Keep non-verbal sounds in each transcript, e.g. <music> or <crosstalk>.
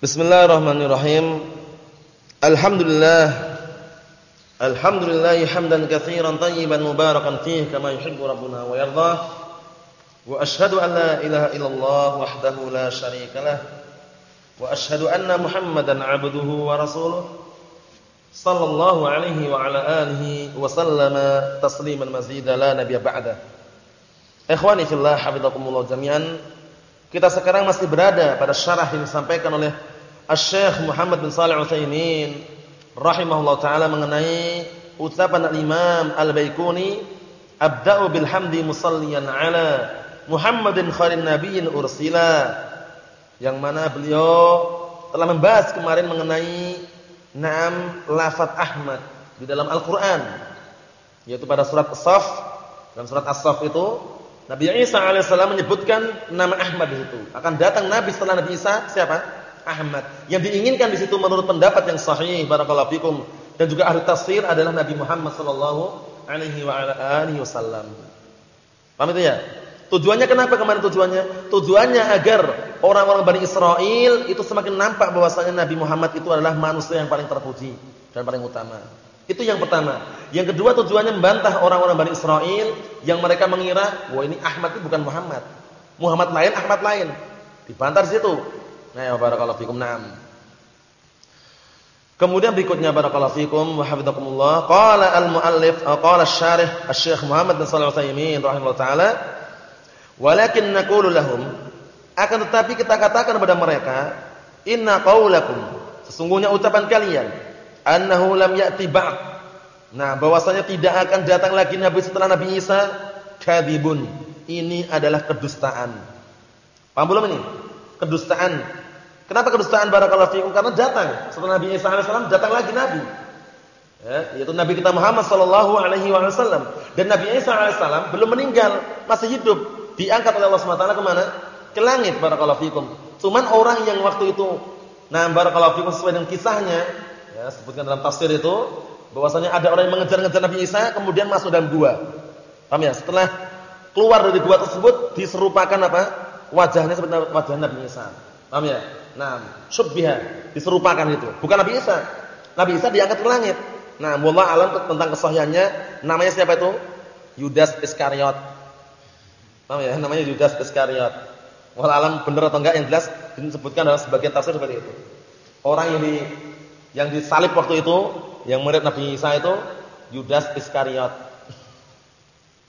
Bismillahirrahmanirrahim. Alhamdulillah. Alhamdulillah hamdan katsiran tayyiban mubarakan fihi kama yuhibbu rabbuna wa yardah. Wa ashhadu an la ilaha illallah wahdahu la syarikalah. Wa ashhadu anna Muhammadan 'abduhu wa rasuluh. Sallallahu alaihi wa ala alihi wa sallama tasliman mazida la nabiyya ba'da. Ikhwani fillah hafizakumullah jami'an. Kita sekarang masih berada pada syarah yang disampaikan oleh Asy-Syaikh Muhammad bin Shalih Al-Utsaimin rahimahullah taala mengenai ucapan Al-Imam Al-Baiquni abda'u bilhamdi musalliyan ala Muhammadin khairin nabiyyin ursila yang mana beliau telah membahas kemarin mengenai naam lafaz Ahmad di dalam Al-Qur'an yaitu pada surat As-Saff dalam surat As-Saff itu Nabi Isa alaihissalam menyebutkan nama Ahmad di situ akan datang nabi setelah Nabi Isa siapa Ahmad. Yang diinginkan di situ menurut pendapat yang sahih barakallahu fikum dan juga ahli tafsir adalah Nabi Muhammad sallallahu alaihi wa ala alihi wasallam. Paham itu ya? Tujuannya kenapa kemarin tujuannya? Tujuannya agar orang-orang Bani Israel itu semakin nampak bahwasanya Nabi Muhammad itu adalah manusia yang paling terpuji dan paling utama. Itu yang pertama. Yang kedua tujuannya membantah orang-orang Bani Israel yang mereka mengira, wah ini Ahmad itu bukan Muhammad. Muhammad lain, Ahmad lain. Dibantah di situ. Nah, ya barakallahu fikum. Naam. Kemudian berikutnya barakallahu fikum wa hafizakumullah. Qala al-muallif qala asy-syarih Asy-Syaikh Muhammad bin Shalih Al-Utsaimin rahimahullah taala, "Walakin naqulu lahum" akan tetapi kita katakan kepada mereka, "Inna qaulakum" sesungguhnya ucapan kalian, "annahu lam ya'ti ba'd" Nah, bahwasanya tidak akan datang lagi nabi setelah Nabi Isa, kadzibun. Ini adalah kedustaan. Paham belum ini? kedustaan. Kenapa kedustaan barakallahu fikum? Karena datang setelah Nabi Isa alaihissalam datang lagi nabi. Ya, yaitu Nabi kita Muhammad sallallahu alaihi wasallam dan Nabi Isa alaihissalam belum meninggal, masih hidup, diangkat oleh Allah Subhanahu wa taala ke mana? Ke langit barakallahu fikum. Cuman orang yang waktu itu nah barakallahu fikum sesuai dengan kisahnya, ya sebutkan dalam tafsir itu bahwasanya ada orang yang mengejar-ngejar Nabi Isa kemudian masuk dalam gua. Paham ya? Setelah keluar dari gua tersebut diserupakan apa? wajahnya seperti wajah Nabi Isa. Paham ya? Nah, syubbiha, diserupakan itu. Bukan Nabi Isa. Nabi Isa diangkat ke langit. Nah, wallah alam tentang kesahihannya namanya siapa itu? Yudas Iskariot. Paham ya? Namanya Yudas Iskariot. Wallah alam benar atau enggak yang jelas disebutkan dalam sebagian tafsir seperti itu. Orang yang di yang disalib waktu itu, yang murid Nabi Isa itu Yudas Iskariot. <laughs>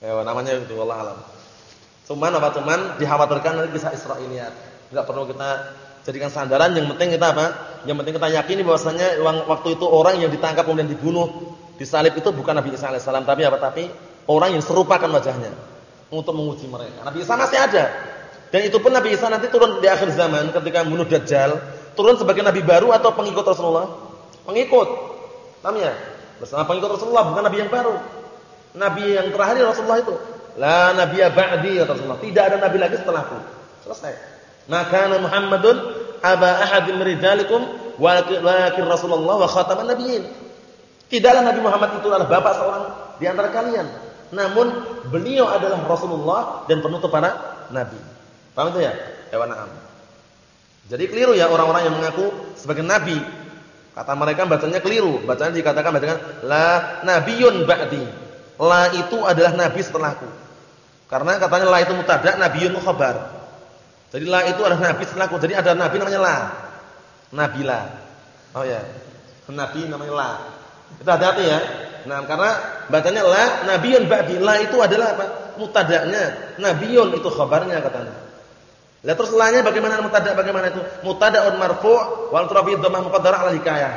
Ya, namanya itu wallah alam. Cuman apa cuman dikhawatirkan nanti kisah Israiliyat. Enggak perlu kita jadikan sandaran, yang penting kita apa? Yang penting kita yakini bahwasanya waktu itu orang yang ditangkap kemudian dibunuh, disalib itu bukan Nabi Isa alaihissalam tapi apa? Tapi orang yang serupakan wajahnya untuk menguji mereka. Nabi Isa masih ada. Dan itu pun Nabi Isa nanti turun di akhir zaman ketika membunuh Dajjal, turun sebagai nabi baru atau pengikut Rasulullah? Pengikut. Paham ya? Bersama pengikut Rasulullah, bukan nabi yang baru. Nabi yang terakhir Rasulullah itu. La nabiyya ba'di ya Rasulullah. Tidak ada nabi lagi setelahku. Selesai. Maka Muhammadun aba ahadin min rijalikum walakin Rasulullah wa khataman nabiyyin. Tidaklah Nabi Muhammad itu adalah bapak seorang di antara kalian. Namun beliau adalah Rasulullah dan penutup para nabi. Paham itu ya? Hewan. Jadi keliru ya orang-orang yang mengaku sebagai nabi. Kata mereka bacanya keliru. Bacanya dikatakan bacanya la nabiyun ba'di. La itu adalah nabi setelahku. Karena katanya la itu mutada, nabiyun khabar. Jadi la itu adalah nabi setelahku. Jadi ada nabi namanya la. Nabila. Oh ya. Nabi namanya la. Itu hati-hati ya. Nah, karena bacanya la nabiyun ba'di. La itu adalah apa? Mutadanya. Nabiyun itu khabarnya katanya. Lah terus la-nya bagaimana mutada bagaimana itu? Mutadaun marfu' wal turafi dhammah muqaddarah ala hikayah.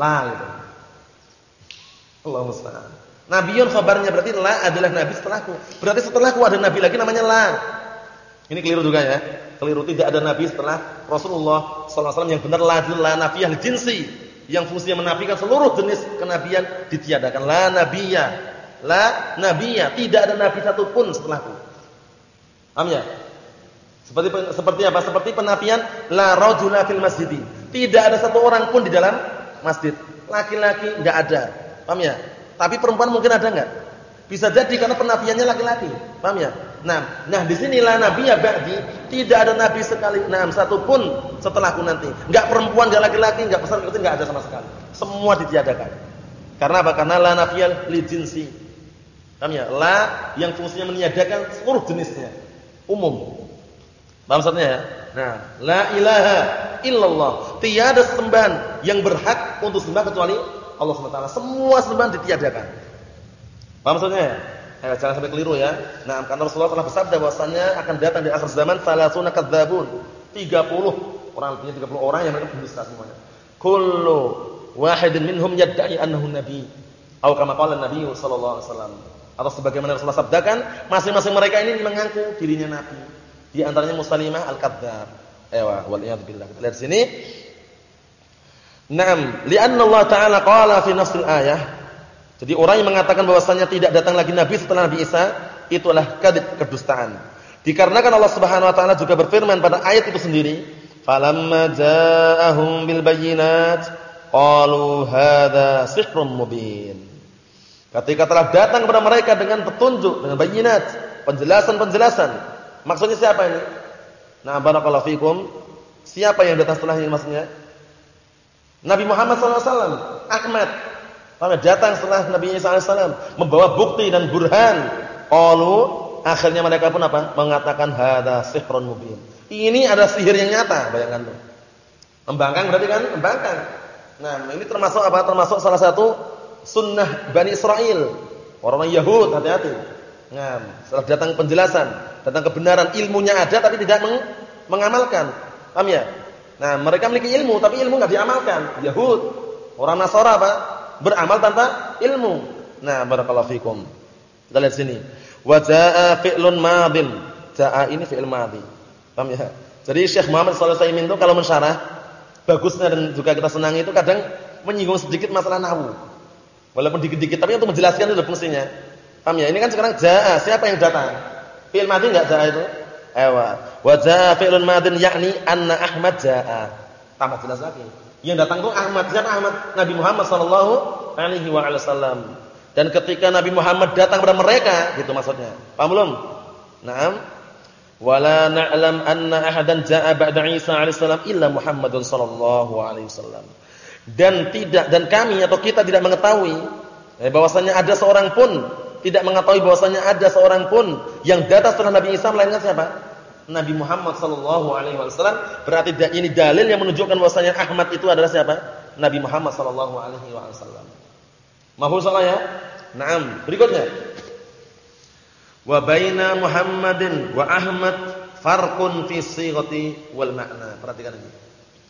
La gitu. Allah musta'an. Nabiun khabarnya berarti la adalah nabi setelahku. Berarti setelahku ada nabi lagi namanya la. Ini keliru juga ya. Keliru tidak ada nabi setelah Rasulullah SAW yang benar la la nafiyah jinsi yang fungsinya menafikan seluruh jenis kenabian ditiadakan. La nabiyya. La nabiyya, tidak ada nabi satupun setelahku. Paham ya? Seperti seperti apa? Seperti penafian la rajula fil masjid. Tidak ada satu orang pun di dalam masjid. Laki-laki enggak ada. Paham ya? Tapi perempuan mungkin ada enggak? Bisa jadi karena penabiannya laki-laki. Paham ya? Nah, nah di sini la ya ba'di, tidak ada nabi sekali. Nah, satu pun setelahku nanti. Enggak perempuan, enggak laki-laki, enggak besar, kecil, enggak ada sama sekali. Semua ditiadakan. Karena apa? Karena la nafiyal li jinsi. Paham ya? La yang fungsinya meniadakan seluruh jenisnya. Umum. Paham maksudnya ya? Nah, la ilaha illallah. Tiada sembahan yang berhak untuk sembah kecuali Allah SWT. Semua sembahan ditiadakan. Paham maksudnya ya? Eh, jangan sampai keliru ya. Nah, karena Rasulullah telah bersabda bahwasanya akan datang di akhir zaman salasuna kadzabun. 30 orang artinya 30 orang yang mereka berdusta semuanya. Kullu wahidin minhum yad'i annahu nabi. Atau kama qala Nabi sallallahu alaihi wasallam. Atau sebagaimana Rasulullah sabdakan, masing-masing mereka ini mengaku dirinya nabi. Di antaranya Muslimah al-kadzdzab. Ewa, wal billah. Kita lihat sini. Naam, li'anna Allah Ta'ala qala fi nafsil ayah. Jadi orang yang mengatakan bahwasanya tidak datang lagi nabi setelah Nabi Isa, itulah kadzib kedustaan. Dikarenakan Allah Subhanahu wa taala juga berfirman pada ayat itu sendiri, "Falamma ja'ahum bil bayyinat qalu hadza sihrun mubin." Ketika telah datang kepada mereka dengan petunjuk, dengan bayinat, penjelasan-penjelasan, Maksudnya siapa ini? Nah, barakallahu fikum. Siapa yang datang setelahnya maksudnya? Nabi Muhammad SAW, Ahmad. Pada datang setelah Nabi Isa SAW membawa bukti dan burhan. Qalu akhirnya mereka pun apa? Mengatakan hadza sihrun mubin. Ini ada sihir yang nyata, bayangkan. Membangkang berarti kan? Membangkang. Nah, ini termasuk apa? Termasuk salah satu sunnah Bani Israel. Orang-orang Yahud, hati-hati. Nah, setelah datang penjelasan, datang kebenaran, ilmunya ada tapi tidak meng mengamalkan. Paham ya? Nah, mereka memiliki ilmu tapi ilmu enggak diamalkan. Yahud, orang Nasara apa? Beramal tanpa ilmu. Nah, barakallahu fikum. Kita lihat sini. Wa jaa fi'lun madin. Jaa ini fi'il madhi. Paham ya? Jadi Syekh Muhammad sallallahu alaihi itu kalau mensyarah bagusnya dan juga kita senangi itu kadang menyinggung sedikit masalah nahwu. Walaupun dikit-dikit tapi untuk menjelaskan itu fungsinya. Paham ya? Ini kan sekarang jaa, siapa yang datang? Fi'il madhi enggak jaa itu? Ewa. Wa jaa fi'lun madin yakni anna Ahmad jaa. Tambah jelas lagi. Yang datang itu Ahmad. Siapa Ahmad? Nabi Muhammad sallallahu alaihi wa wasallam. Dan ketika Nabi Muhammad datang kepada mereka, gitu maksudnya. Paham belum? Naam. Wala na'lam anna ahadan jaa ba'da Isa alaihi salam illa Muhammadun sallallahu alaihi wasallam. Dan tidak dan kami atau kita tidak mengetahui eh, bahwasanya ada seorang pun tidak mengetahui bahwasanya ada seorang pun yang datang setelah Nabi Isa melainkan siapa? Nabi Muhammad sallallahu alaihi wasallam. Berarti ini dalil yang menunjukkan bahwasanya Ahmad itu adalah siapa? Nabi Muhammad sallallahu alaihi wasallam. Mahfuz salah ya? Naam. Berikutnya. Wa baina Muhammadin wa Ahmad farqun fi sighati wal ma'na. Perhatikan ini.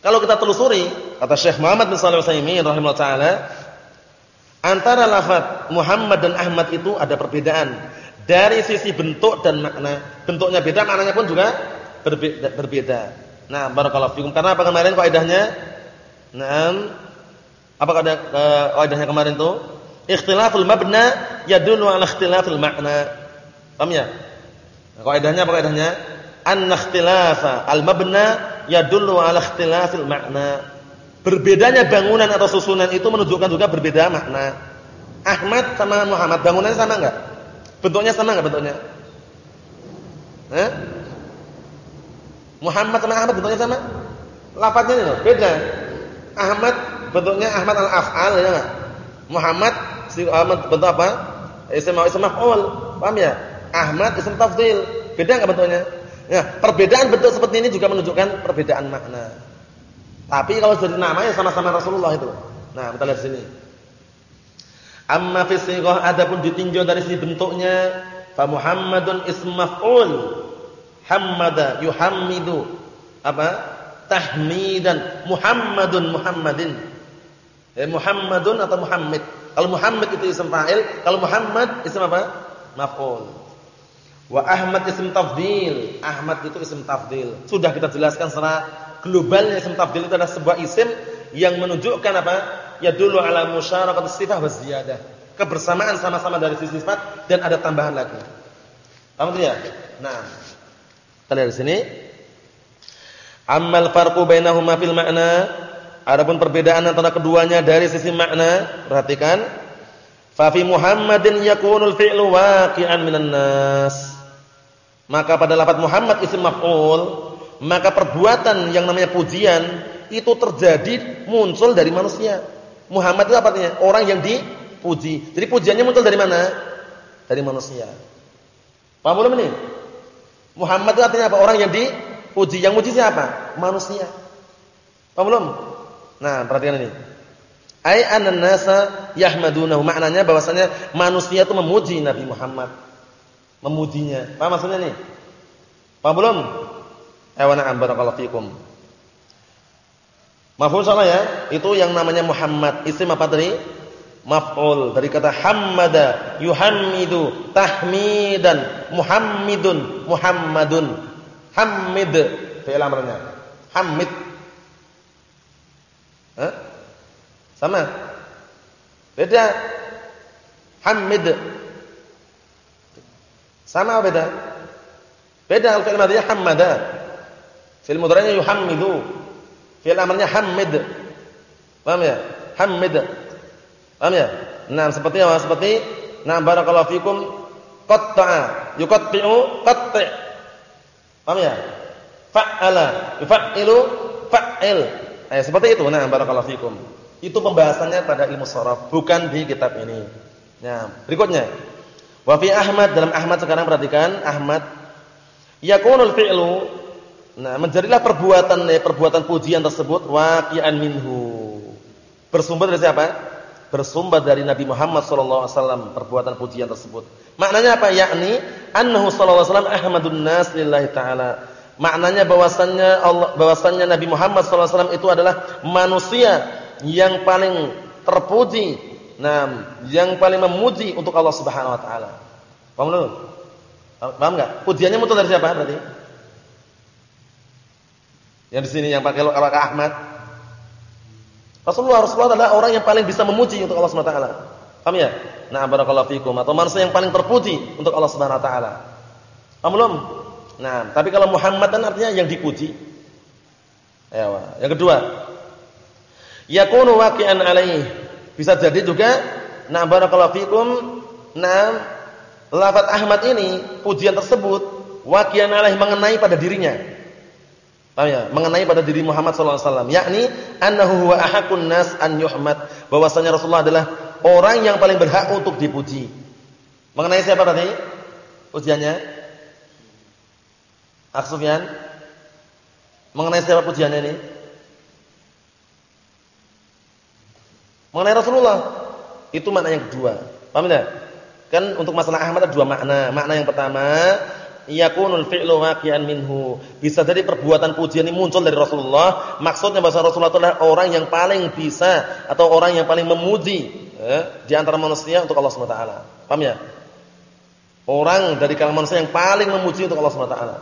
Kalau kita telusuri, kata Syekh Muhammad bin Shalih Al-Utsaimin rahimahullah taala, Antara lafaz Muhammad dan Ahmad itu ada perbedaan dari sisi bentuk dan makna. Bentuknya beda, maknanya pun juga berbeda. berbeda. Nah, barakallahu fikum. Karena apa kemarin kaidahnya? Nah, apa eh, kaidahnya kemarin itu? Ikhtilaful mabna yadullu ala ikhtilafil makna. Paham ya? Kaidahnya apa kaidahnya? An ikhtilafa al-mabna yadullu ala ikhtilafil makna. Berbedanya bangunan atau susunan itu menunjukkan juga berbeda makna. Ahmad sama Muhammad bangunannya sama enggak? Bentuknya sama enggak bentuknya? Eh? Muhammad sama Ahmad bentuknya sama? Lafadznya itu beda. Ahmad bentuknya Ahmad al-af'al ya enggak? Muhammad si Ahmad bentuk apa? Isim isim maf'ul. Paham ya? Ahmad isim tafdhil. Beda enggak bentuknya? Ya, perbedaan bentuk seperti ini juga menunjukkan perbedaan makna. Tapi kalau dari namanya sama-sama Rasulullah itu. Nah, kita lihat sini. Amma fi sighah adapun ditinjau dari sisi bentuknya, fa Muhammadun ism maf'ul. Hammada yuhammidu apa? Tahmidan. Muhammadun Muhammadin. Eh, Muhammadun atau Muhammad. Kalau Muhammad itu isim fa'il, kalau Muhammad isim apa? Maf'ul. Wa Ahmad isim tafdil. Ahmad itu isim tafdil. Sudah kita jelaskan secara globalnya isim tafdil itu adalah sebuah isim yang menunjukkan apa? Ya dulu ala musyarakat sifat wa ziyadah. Kebersamaan sama-sama dari sisi sifat dan ada tambahan lagi. Paham tidak? Nah. Kita lihat di sini. Amal farqu bainahuma fil makna. Adapun perbedaan antara keduanya dari sisi makna, perhatikan. Fa fi Muhammadin yakunul fi'lu waqi'an minan nas. Maka pada lafaz Muhammad isim maf'ul, maka perbuatan yang namanya pujian itu terjadi muncul dari manusia. Muhammad itu apa artinya? Orang yang dipuji. Jadi pujiannya muncul dari mana? Dari manusia. Paham belum ini? Muhammad itu artinya apa? Orang yang dipuji. Yang muji siapa? Manusia. Paham belum? Nah, perhatikan ini. Ai anan nasa yahmadunahu. Maknanya bahwasanya manusia itu memuji Nabi Muhammad. Memujinya. Paham maksudnya nih? Paham belum? Ayo na'am barakallahu fikum. Maf'ul salah ya? Itu yang namanya Muhammad. Isim apa tadi? Maf'ul. Dari kata hammada, yuhammidu, tahmidan, muhammidun, muhammadun. Hammid fi'il amrnya. Hammid. Hah? Sama? Beda. Hammid. Sama beda? Beda al-fi'il madhiya hammada. Fi'il mudhari'nya yuhammidu. Fi'il amrnya hamid. Paham ya? Hamid. Paham ya? Nah, seperti apa? Seperti nah barakallahu fikum qatta'a, yuqatti'u qatti'. Paham ya? Fa'ala, yuf'ilu fa'il. Eh, seperti itu. Nah, barakallahu fikum. Itu pembahasannya pada ilmu sharaf, bukan di kitab ini. Nah, berikutnya. Wa Ahmad dalam Ahmad sekarang perhatikan Ahmad yakunul fi'lu Nah, menjadilah perbuatan ya, perbuatan pujian tersebut waqi'an minhu. Bersumber dari siapa? Bersumber dari Nabi Muhammad sallallahu perbuatan pujian tersebut. Maknanya apa? Yakni annahu sallallahu alaihi wasallam ahmadun nas lillahi taala. Maknanya bahwasannya Allah bahwasannya Nabi Muhammad sallallahu itu adalah manusia yang paling terpuji, nah, yang paling memuji untuk Allah Subhanahu wa taala. Paham belum? Paham enggak? Pujiannya muncul dari siapa berarti? Yang di sini yang pakai pakai Ahmad. Rasulullah Rasulullah adalah orang yang paling bisa memuji untuk Allah Subhanahu wa taala. Paham ya? Nah, barakallahu fikum atau manusia yang paling terpuji untuk Allah Subhanahu wa taala. Paham belum? Nah, tapi kalau Muhammad kan artinya yang dipuji. Ya, yang kedua, yakunu waqi'an alaih. Bisa jadi juga nah barakallahu fikum, nah lafaz Ahmad ini pujian tersebut waqi'an alaih mengenai pada dirinya. Paham ya? Mengenai pada diri Muhammad sallallahu alaihi wasallam, yakni annahu huwa an yuhmad, bahwasanya Rasulullah adalah orang yang paling berhak untuk dipuji. Mengenai siapa tadi? Pujiannya? Ak Sufyan? Mengenai siapa pujiannya ini? Mengenai Rasulullah. Itu makna yang kedua. Paham tidak? Kan untuk masalah Ahmad ada dua makna. Makna yang pertama, yakunul fi'lu waqi'an minhu. Bisa jadi perbuatan pujian ini muncul dari Rasulullah. Maksudnya bahasa Rasulullah itu adalah orang yang paling bisa atau orang yang paling memuji eh, di antara manusia untuk Allah Subhanahu wa taala. Paham ya? Orang dari kalangan manusia yang paling memuji untuk Allah Subhanahu wa taala.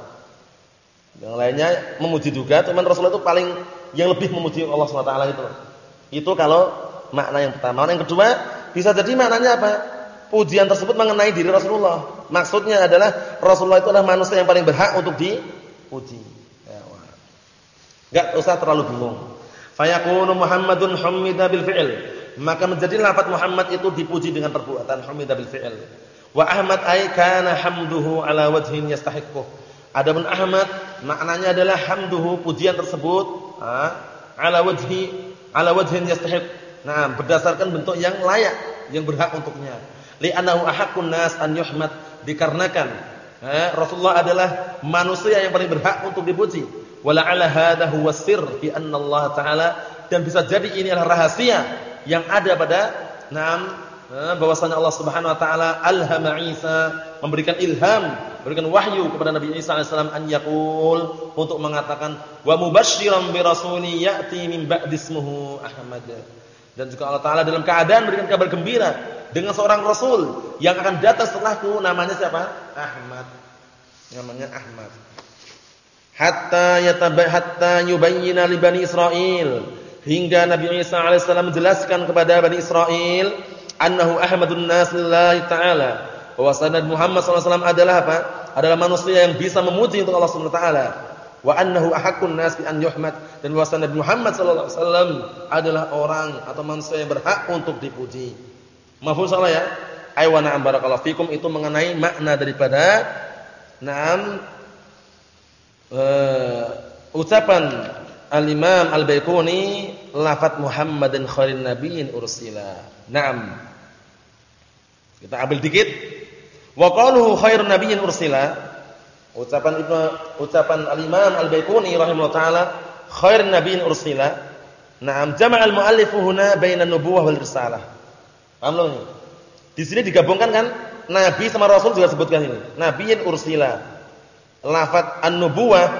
Yang lainnya memuji juga, cuman Rasulullah itu paling yang lebih memuji Allah Subhanahu wa taala itu. Itu kalau makna yang pertama. Makna yang kedua, bisa jadi maknanya apa? Pujian tersebut mengenai diri Rasulullah. Maksudnya adalah Rasulullah itu adalah manusia yang paling berhak untuk dipuji. Ya, Enggak usah terlalu bingung. Fayakunu Muhammadun humida bil fi'il. Maka menjadi lafaz Muhammad itu dipuji dengan perbuatan humida bil fi'il. Wa Ahmad ay kana hamduhu ala wajhin yastahiqquh. Adapun Ahmad maknanya adalah hamduhu pujian tersebut ala wajhi ala wajhin yastahiq. Nah, berdasarkan bentuk yang layak, yang berhak untuknya. Li'annahu ahaqqun nas an yuhmad dikarenakan eh, Rasulullah adalah manusia yang paling berhak untuk dipuji. Wala'ala hadha huwa sirr fi anna Allah taala dan bisa jadi ini adalah rahasia yang ada pada enam eh, bahwasanya Allah Subhanahu wa taala alhama Isa memberikan ilham, memberikan wahyu kepada Nabi Isa alaihissalam an yaqul untuk mengatakan wa mubasysyiran bi rasuli ya'ti min ba'di ismuhu Ahmad. Dan juga Allah taala dalam keadaan memberikan kabar gembira dengan seorang rasul yang akan datang setelahku namanya siapa? Ahmad. Namanya Ahmad. Hatta yatabai hatta yubayyina li Bani Israil hingga Nabi Isa alaihissalam menjelaskan kepada Bani Israil annahu Ahmadun nas taala bahwa Nabi Muhammad SAW adalah apa? Adalah manusia yang bisa memuji untuk Allah Subhanahu wa taala. Wa annahu ahaqqun nas bi an yuhmad dan Nabi Muhammad SAW adalah orang atau manusia yang berhak untuk dipuji. Mafhum salah ya? Ay wa na'am barakallahu fikum itu mengenai makna daripada na'am uh, ucapan Al-Imam Al-Baiquni lafaz Muhammadin khairin nabiyyin ursila. Naam. Kita ambil dikit. Wa qaluhu khairun nabiyyin ursila. Ucapan Ibnu ucapan Al-Imam Al-Baiquni rahimahullah taala khairun nabiyyin ursila. Naam, jama'al muallifu huna bainan nubuwah wal risalah. Paham loh? Di sini digabungkan kan nabi sama rasul juga sebutkan ini. Nabiyyin ursila. Lafaz an-nubuwah,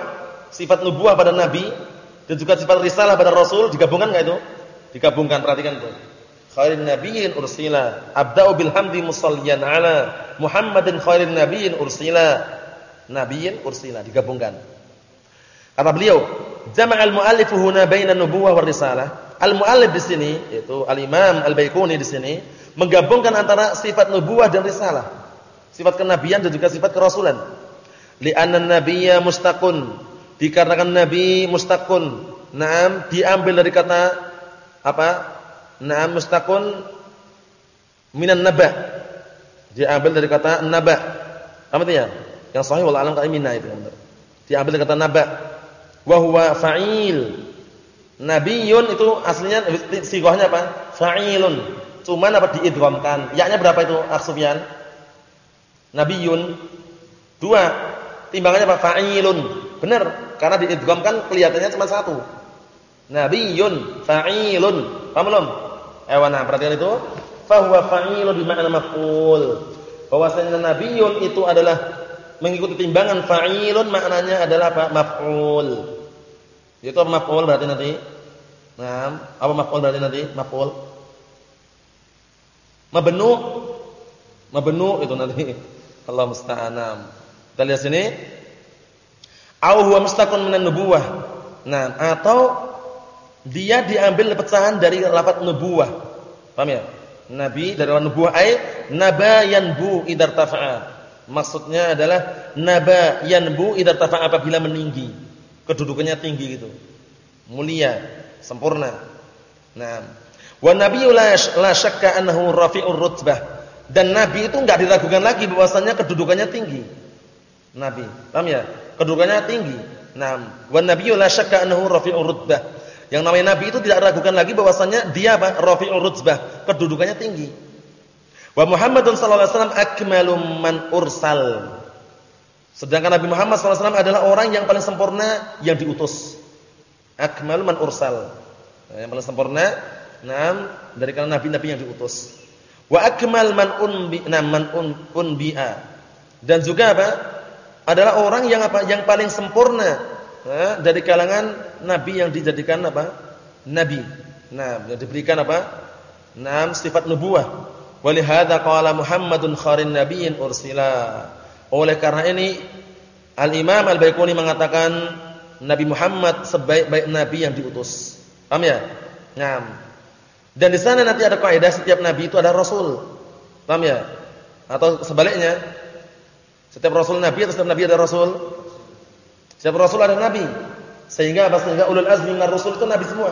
sifat nubuwah pada nabi dan juga sifat risalah pada rasul digabungkan enggak itu? Digabungkan, perhatikan itu. Khairin nabiyyin ursila. Abda'u bil hamdi musalliyan ala Muhammadin khairin nabiyyin ursila. Nabiyyin ursila digabungkan. Kata beliau, jama'al mu'allifu huna bainan nubuwah war risalah. Al-mu'allif di sini yaitu Al-Imam Al-Baiquni di sini menggabungkan antara sifat nubuwah dan risalah. Sifat kenabian dan juga sifat kerasulan. Li'anna nabiyya mustaqun. Dikarenakan nabi mustaqun. Naam diambil dari kata apa? Naam mustaqun minan naba. Diambil dari kata naba. Apa artinya? Yang sahih wal alam kaimina itu Diambil dari kata naba. Wa huwa fa'il Nabiyun itu aslinya sigohnya apa? Fa'ilun. Cuman apa diidghamkan. Ya-nya berapa itu Aksufyan? Nabiyun. Dua. Timbangannya apa? Fa'ilun. Benar, karena diidghamkan kelihatannya cuma satu. Nabiyun, fa'ilun. Paham belum? Eh, nah, perhatikan itu. Fahuwa fa'ilun di makna maf'ul. Bahwasanya nabiyun itu adalah mengikuti timbangan fa'ilun maknanya adalah apa? Maf'ul. Itu maf'ul berarti nanti? Nah, apa maf'ul berarti nanti? Maf'ul. Mabnu. Mabnu itu nanti. <laughs> Allah musta'anam. Kita lihat sini. Au huwa mustaqun minan nubuwah. Nah, atau dia diambil pecahan dari lafaz nubuwah. Paham ya? Nabi dari lafaz nubuwah ai nabayanbu idar tafa'a. Maksudnya adalah nabayanbu idar tafa'a apabila meninggi. Kedudukannya tinggi gitu. Mulia sempurna. Nah, wa nabiyyu la syakka annahu rafi'ur rutbah. Dan nabi itu enggak diragukan lagi bahwasanya kedudukannya tinggi. Nabi, paham ya? Kedudukannya tinggi. Nah, wa nabiyyu la syakka annahu rafi'ur rutbah. Yang namanya nabi itu tidak ragukan lagi bahwasanya dia apa? Rafi'ur rutbah, kedudukannya tinggi. Wa Muhammadun sallallahu alaihi wasallam akmalu man ursal. Sedangkan Nabi Muhammad SAW adalah orang yang paling sempurna yang diutus. Akmal man ursal. Nah, yang paling sempurna enam dari kalangan nabi-nabi yang diutus. Wa akmal man unbi nam man un, unbi'a. Dan juga apa? Adalah orang yang apa? Yang paling sempurna nah, dari kalangan nabi yang dijadikan apa? Nabi. Nah, yang diberikan apa? Nam sifat nubuah. Walihada qala Muhammadun kharin nabiyyin ursila. Oleh karena ini Al-Imam Al-Baiquni mengatakan Nabi Muhammad sebaik-baik nabi yang diutus. Paham ya? Ngam. Dan di sana nanti ada kaidah setiap nabi itu ada rasul. Paham ya? Atau sebaliknya. Setiap rasul nabi atau setiap nabi ada rasul? Setiap rasul ada nabi. Sehingga apa sehingga ulul azmi minar rusul itu nabi semua.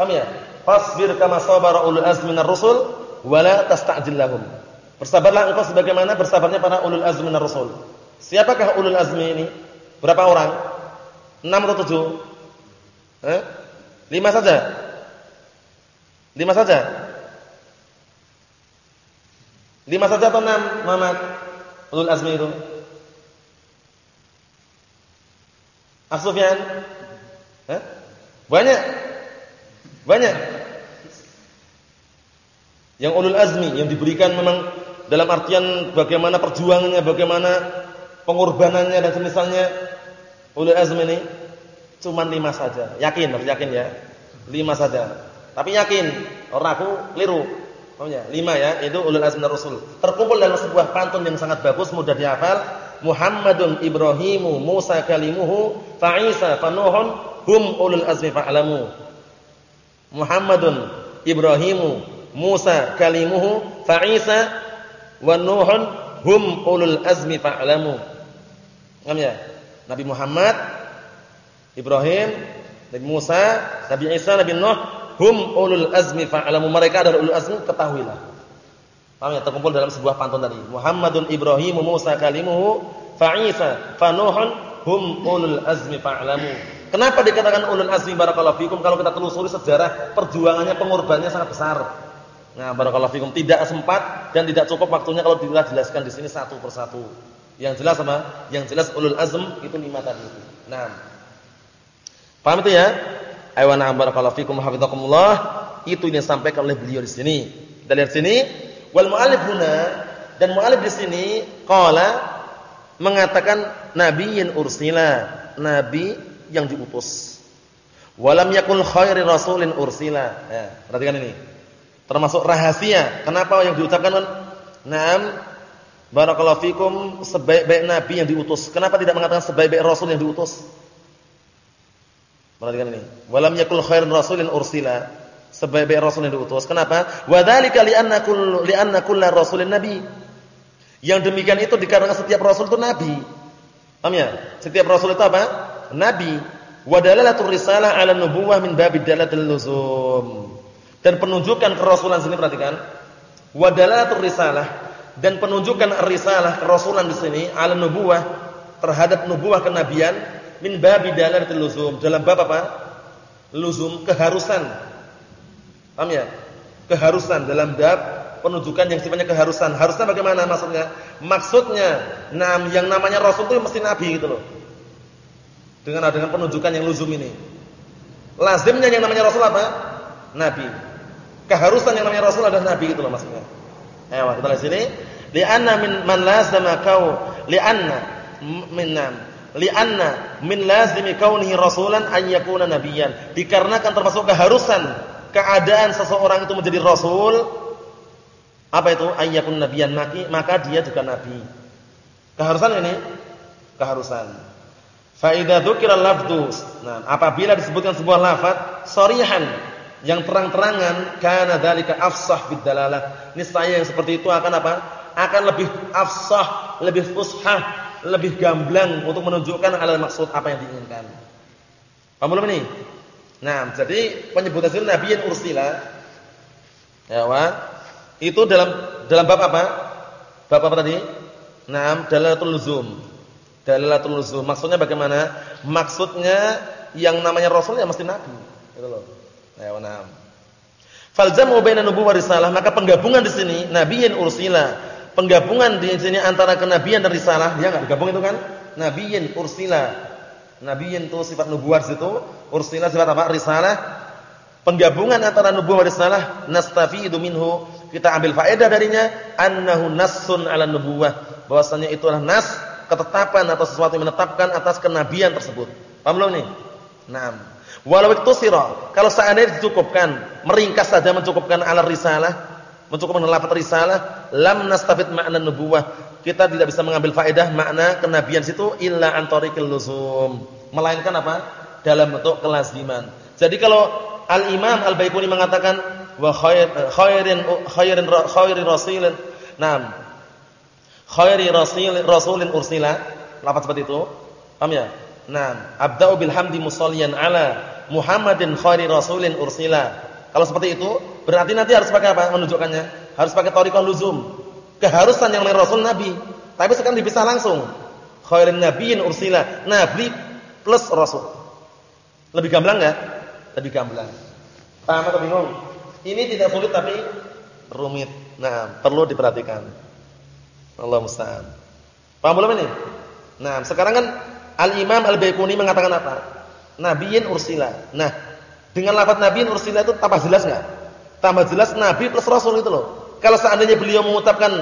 Paham ya? Fasbir kama sabara ulul azmi minar rusul wala tasta'jil lahum. Bersabarlah engkau sebagaimana bersabarnya para ulul azmi minar rusul. Siapakah ulul azmi ini? Berapa orang? Enam atau tujuh? Eh? Lima saja? Lima saja? Lima saja atau enam, Muhammad? Ulul Azmi itu? Asufyan? Eh? Banyak? Banyak? Yang ulul azmi, yang diberikan memang dalam artian bagaimana perjuangannya, bagaimana pengorbanannya dan semisalnya ulul azmi ini cuma lima saja. Yakin, harus yakin ya. Lima saja. Tapi yakin, orang aku keliru. ya? Lima ya, itu ulul azmi Rasul. Terkumpul dalam sebuah pantun yang sangat bagus, mudah dihafal. Muhammadun Ibrahimu Musa kalimuhu fa Isa fa hum ulul azmi fa'lamu. Muhammadun Ibrahimu Musa kalimuhu fa Isa wa Nuhun hum ulul azmi fa'lamu. Paham ya? Nabi Muhammad Ibrahim, Nabi Musa, Nabi Isa, Nabi Nuh, hum ulul azmi fa'lamu. Mereka adalah ulul azmi, ketahuilah. Paham ya? Terkumpul dalam sebuah pantun tadi. Muhammadun Ibrahim Musa kalimuhu fa'isa fanuhun hum ulul azmi fa'lamu. Kenapa dikatakan ulul azmi barakallahu fikum kalau kita telusuri sejarah perjuangannya pengorbanannya sangat besar. Nah, barakallahu fikum tidak sempat dan tidak cukup waktunya kalau dijelaskan di sini satu persatu. Yang jelas apa? Yang jelas ulul azm itu lima tadi itu. Nah. Paham itu ya? Aywana barakallahu fikum hafizakumullah. Itu yang disampaikan oleh beliau di sini. Lihat sini Wal mu'alif huna dan mu'alif di sini qala mengatakan nabiyyin ursila, nabi yang diutus. Walam yakul khairi rasulin ursila. Ya, perhatikan ini. Termasuk rahasia. Kenapa yang diucapkan kan Naam barakallahu fikum sebaik-baik nabi yang diutus. Kenapa tidak mengatakan sebaik-baik rasul yang diutus? Perhatikan ini. Walam yakul khairin rasulin ursila sebaik-baik rasul yang diutus. Kenapa? Wa dzalika li'anna kull li'anna kullu rasulin nabi. Yang demikian itu dikarenakan setiap rasul itu nabi. Paham ya? Setiap rasul itu apa? Nabi. Wa dalalatul risalah 'ala nubuwah min babid dalatil luzum. Dan penunjukan kerasulan sini perhatikan. Wa dalalatul risalah dan penunjukan risalah kerasulan di sini 'ala nubuwah terhadap nubuwah kenabian min babi dalalatil luzum. Dalam bab apa? Luzum keharusan Paham ya? Keharusan dalam bab penunjukan yang sifatnya keharusan. Harusnya bagaimana maksudnya? Maksudnya, nam yang namanya rasul itu mesti nabi gitu loh. Dengan dengan penunjukan yang luzum ini. Lazimnya yang namanya rasul apa? Nabi. Keharusan yang namanya rasul adalah nabi gitu loh maksudnya. Ayo, kita lihat sini. Li'anna min man lazama kau. Li'anna min nam. Li'anna min lazimi kaunihi rasulan an yakuna nabiyyan. Dikarenakan termasuk keharusan keadaan seseorang itu menjadi rasul apa itu? Ayyakun nabiyan maki maka dia juga nabi. Keharusan ini? Keharusan. Fa idza dzukira lafdhu. Nah apabila disebutkan sebuah lafaz sharihan yang terang-terangan kana dzalika afsah bidalalah niscaya yang seperti itu akan apa akan lebih afsah lebih fushah lebih gamblang untuk menunjukkan alal maksud apa yang diinginkan paham belum ini Nah, jadi penyebutan Nabi yang ursila ya wa, itu dalam dalam bab apa? Bab apa tadi? Naam, dalalatul luzum. Dalalatul luzum. Maksudnya bagaimana? Maksudnya yang namanya rasul ya mesti nabi. Gitu loh. Ya wa, naam. Fal jam'u baina nubuwah risalah, maka penggabungan di sini Nabi yang ursila. Penggabungan di sini antara kenabian dan risalah, ya enggak digabung itu kan? Nabi yang ursila. Nabi itu sifat nubuwah situ, ursila sifat apa? Risalah. Penggabungan antara nubuwah dan risalah nastafidu minhu. Kita ambil faedah darinya annahu nassun 'ala nubuwah. Bahwasanya itu adalah nas, ketetapan atau sesuatu yang menetapkan atas kenabian tersebut. Paham belum nih? Naam. Walau itu sirah, kalau seandainya dicukupkan, meringkas saja mencukupkan ala risalah, mencukupkan lafaz risalah, lam nastafid makna nubuwah kita tidak bisa mengambil faedah makna kenabian situ illa an tariqil luzum, melainkan apa? dalam bentuk kelaziman. Jadi kalau Al-Imam Al-Baiquni mengatakan wa khair khairin khairin khairin rasulin, nam khairi rasulin rasulin ursila, lafaz seperti itu. Paham ya? Naam, abda'u bil hamdi musalliyan ala Muhammadin khairi rasulin ursila. Kalau seperti itu, berarti nanti harus pakai apa menunjukkannya? Harus pakai tariqah luzum keharusan yang lain Rasul Nabi. Tapi sekarang dipisah langsung. Khairin nabiyyin ursila. Nabi plus Rasul. Lebih gamblang enggak? Lebih gamblang. Paham atau bingung? Ini tidak sulit tapi rumit. Nah, perlu diperhatikan. Allah musta'an. Paham belum ini? Nah, sekarang kan Al-Imam Al-Baiquni mengatakan apa? Nabiyyin ursila. Nah, dengan lafaz nabiyyin ursila itu tambah jelas enggak? Tambah jelas nabi plus rasul itu loh. Kalau seandainya beliau mengucapkan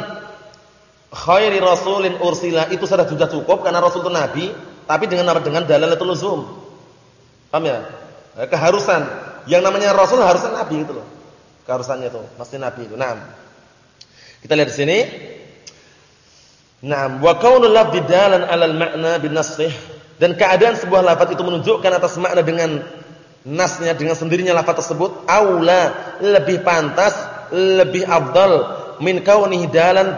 khairi rasulin ursila itu sudah sudah cukup karena rasul itu nabi, tapi dengan apa? Dengan dalalatul luzum. Paham ya? Eh, keharusan. Yang namanya rasul harusnya nabi gitu loh. Keharusannya itu pasti nabi itu. Naam. Kita lihat di sini. Naam, wa kaunul lafzi dalan 'alal ma'na bin dan keadaan sebuah lafaz itu menunjukkan atas makna dengan nasnya dengan sendirinya lafaz tersebut aula lebih pantas lebih afdal min kaunihi dalan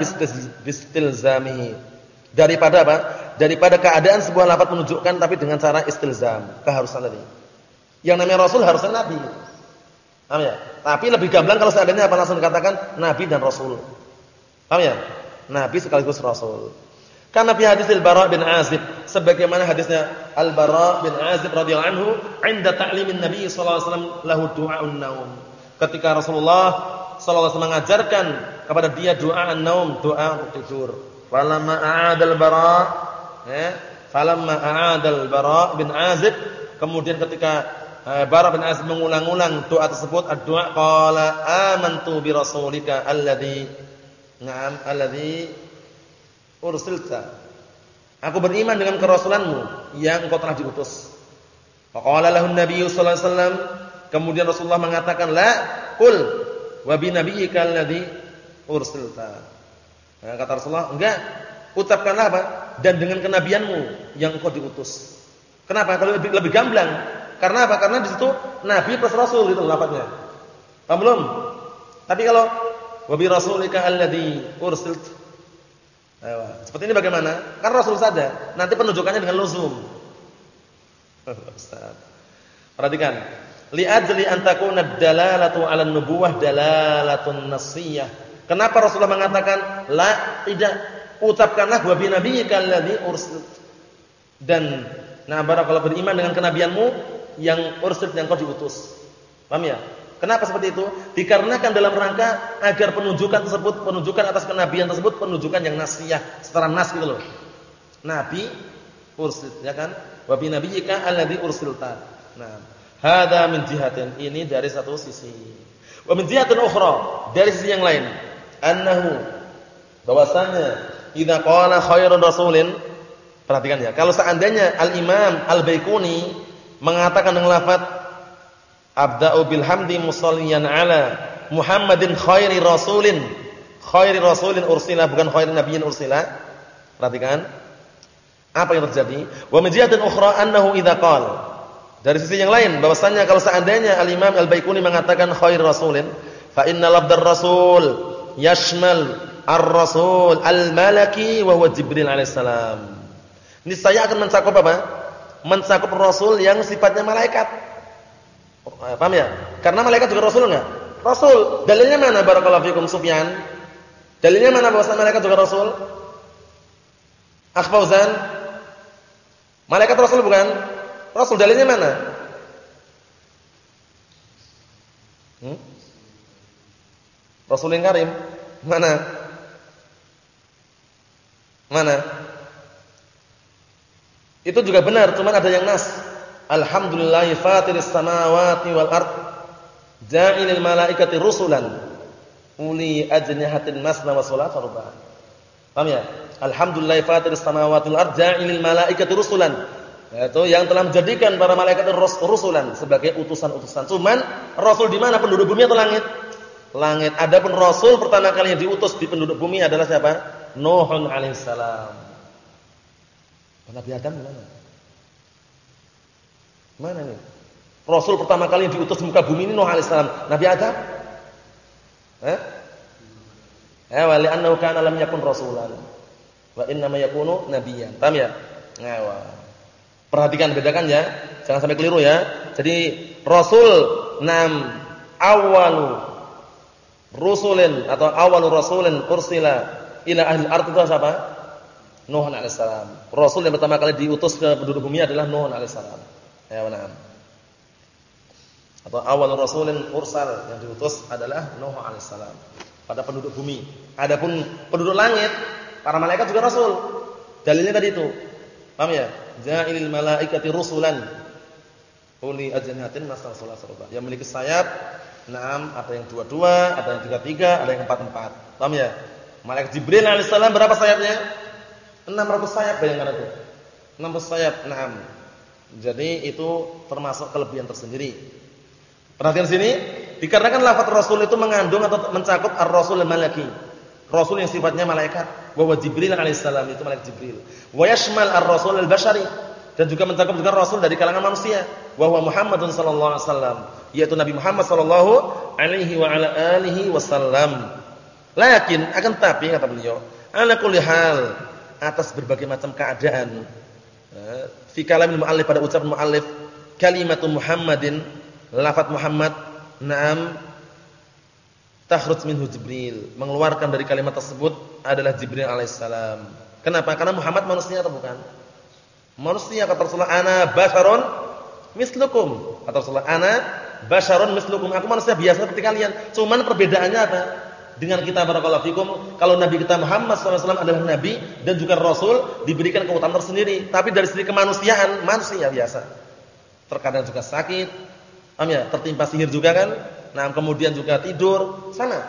bistilzamihi. Daripada apa? Daripada keadaan sebuah lafaz menunjukkan tapi dengan cara istilzam, keharusan tadi. Yang namanya rasul harusnya nabi. Paham ya? Tapi lebih gamblang kalau seandainya apa langsung dikatakan nabi dan rasul. Paham ya? Nabi sekaligus rasul. Karena fi hadis Al-Bara bin Azib, sebagaimana hadisnya Al-Bara bin Azib radhiyallahu anhu, "Inda ta'limin Nabi sallallahu alaihi wasallam lahu du'aun naum." Ketika Rasulullah sallallahu alaihi wasallam mengajarkan kepada dia doa an-naum, doa untuk tidur. Falamma a'adal Bara, ya, falamma a'adal Bara bin Azib, kemudian ketika eh, Bara bin Azib mengulang-ulang doa tersebut, ad-doa qala amantu bi rasulika alladhi na'am alladhi ursilta. Aku beriman dengan kerasulanmu yang engkau telah diutus. Faqala lahu Nabi sallallahu alaihi wasallam, kemudian Rasulullah mengatakan, "La qul wa bi nabiyyika alladhi ursilta." Nah, kata Rasulullah, "Enggak, ucapkanlah apa? Dan dengan kenabianmu yang engkau diutus." Kenapa? Kalau lebih, lebih gamblang. Karena apa? Karena di situ nabi plus rasul gitu lafaznya. Paham belum? Tapi kalau wa bi rasulika alladhi ursilta seperti ini bagaimana? Karena Rasul saja. Nanti penunjukannya dengan luzum. <laughs> Perhatikan. Li'ajli an takuna dalalatu 'ala an-nubuwah dalalatun nasiyah. Kenapa Rasulullah mengatakan la tidak ucapkanlah wa bi nabiyyika alladhi ursil. Dan nah barakallahu beriman dengan kenabianmu yang ursil yang kau diutus. Paham ya? Kenapa seperti itu? Dikarenakan dalam rangka agar penunjukan tersebut, penunjukan atas kenabian tersebut penunjukan yang nasiyah, secara nas gitu loh. Nabi ursil, ya kan? Wa bi nabiyyika alladhi ursilta. Nah, hadza min jihatin. Ini dari satu sisi. Wa min jihatin ukhra, dari sisi yang lain. Annahu bahwasanya idza qala khairun rasulin perhatikan ya. Kalau seandainya Al-Imam Al-Baiquni mengatakan dengan lafaz Abda'u bilhamdi musalliyan ala Muhammadin khairi rasulin. Khairi rasulin ursila bukan khairi nabiyyin ursila. Perhatikan. Apa yang terjadi? Wa min jihatin ukhra annahu idza qala. Dari sisi yang lain bahwasanya kalau seandainya Al-Imam Al-Baiquni mengatakan khairi rasulin, fa inna lafdar rasul yashmal ar-rasul al-malaki wa huwa Jibril alaihissalam. saya akan mencakup apa? Mencakup rasul yang sifatnya malaikat paham ya? Karena malaikat juga rasul enggak? Rasul. Dalilnya mana barakallahu fikum Sufyan? Dalilnya mana bahwa malaikat juga rasul? Akhfauzan? Malaikat rasul bukan? Rasul dalilnya mana? Hmm? Rasulin Karim. Mana? Mana? Itu juga benar, cuma ada yang nas. Alhamdulillahi fatiris samawati wal ard ja'ilil malaikati rusulan uli ajnihatin masna wa thulatha ruba. Paham ya? Alhamdulillahi fatiris samawati wal ard ja'ilil malaikati rusulan. Itu yang telah menjadikan para malaikat rusulan sebagai utusan-utusan. Cuman rasul di mana penduduk bumi atau langit? Langit. Adapun rasul pertama kali yang diutus di penduduk bumi adalah siapa? Nuhun alaihissalam. Nabi Adam mana? Mana nih? Rasul pertama kali diutus di muka bumi ini Nuh alaihissalam. Nabi Adam? Eh? Eh, wali annahu kana lam yakun rasulan. Wa inna ma yakunu nabiyyan. Paham ya? Nah, Perhatikan bedakan ya. Jangan sampai keliru ya. Jadi Rasul nam awalu rusulin atau awalu rasulin ursila ila ahli ardh itu siapa? Nuh alaihissalam. Rasul yang pertama kali diutus ke penduduk bumi adalah Nuh alaihissalam. Ya benar. Atau awal rasulin ursal yang diutus adalah Nuh alaihissalam pada penduduk bumi. Adapun penduduk langit, para malaikat juga rasul. Dalilnya tadi itu. Paham ya? Ja'ilil malaikati rusulan. Uli ajnatin masal salat Yang memiliki sayap enam, ada yang dua-dua, ada yang tiga-tiga, ada yang empat-empat. Paham ya? Malaikat Jibril alaihissalam berapa sayapnya? 600 sayap bayangkan itu. 600 sayap, enam. Jadi itu termasuk kelebihan tersendiri. Perhatian sini, dikarenakan lafaz rasul itu mengandung atau mencakup ar-rasul malaki. Rasul yang sifatnya malaikat, wa Jibril alaihissalam itu malaikat Jibril. Wa ar-rasul al-bashari dan juga mencakup juga rasul dari kalangan manusia, wa huwa Muhammadun sallallahu alaihi wasallam, yaitu Nabi Muhammad sallallahu alaihi wasallam. Lakin akan tapi kata beliau, ala kulli hal atas berbagai macam keadaan fi kalamil muallif pada ucapan muallif kalimatu Muhammadin lafaz Muhammad na'am takhruj minhu Jibril, mengeluarkan dari kalimat tersebut adalah Jibril alaihissalam. Kenapa? Karena Muhammad manusia atau bukan? Manusia kata Rasulullah, ana basharun mislukum. Kata Rasulullah, ana basharun mislukum. Aku manusia biasa seperti kalian. Cuman perbedaannya apa? Dengan kita barakallahu fikum, kalau Nabi kita Muhammad SAW adalah Nabi dan juga Rasul, diberikan keutamaan tersendiri. Tapi dari segi kemanusiaan, manusia biasa. Terkadang juga sakit, am ya, tertimpa sihir juga kan? Nah, kemudian juga tidur, sama.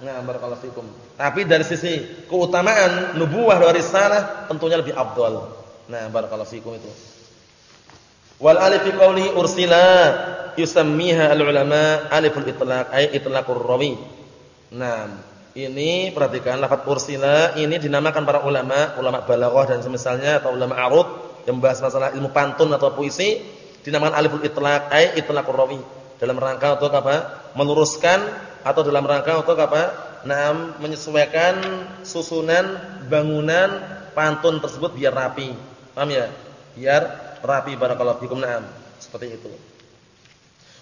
Nah, barakallahu fikum. Tapi dari sisi keutamaan nubuah dari sana tentunya lebih afdal. Nah, barakallahu fikum itu. Wal alif fi qawli ursila yusammiha al-ulama aliful itlaq ay itlaqur rawi. Nah, ini perhatikan lafaz ursila ini dinamakan para ulama, ulama balaghah dan semisalnya atau ulama arud yang membahas masalah ilmu pantun atau puisi dinamakan aliful itlaq ay itlaqur rawi dalam rangka untuk apa? meluruskan atau dalam rangka untuk apa? Nah, menyesuaikan susunan bangunan pantun tersebut biar rapi. Paham ya? Biar rapi barakallahu fikum. Naam. Seperti itu.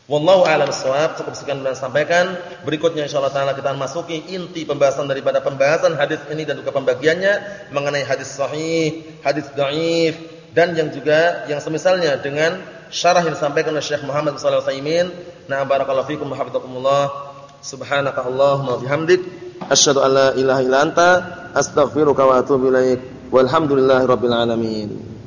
Wallahu a'lam bissawab. Cukup sekian yang sampaikan. Berikutnya insyaallah taala kita masuki inti pembahasan daripada pembahasan hadis ini dan juga pembagiannya mengenai hadis sahih, hadis dhaif dan yang juga yang semisalnya dengan syarah yang disampaikan oleh Syekh Muhammad sallallahu alaihi wasallam. Nah, barakallahu fikum wa hafizakumullah. Subhanaka Allahumma bihamdik asyhadu an la ilaha illa anta astaghfiruka wa atubu ilaik. Walhamdulillahirabbil alamin.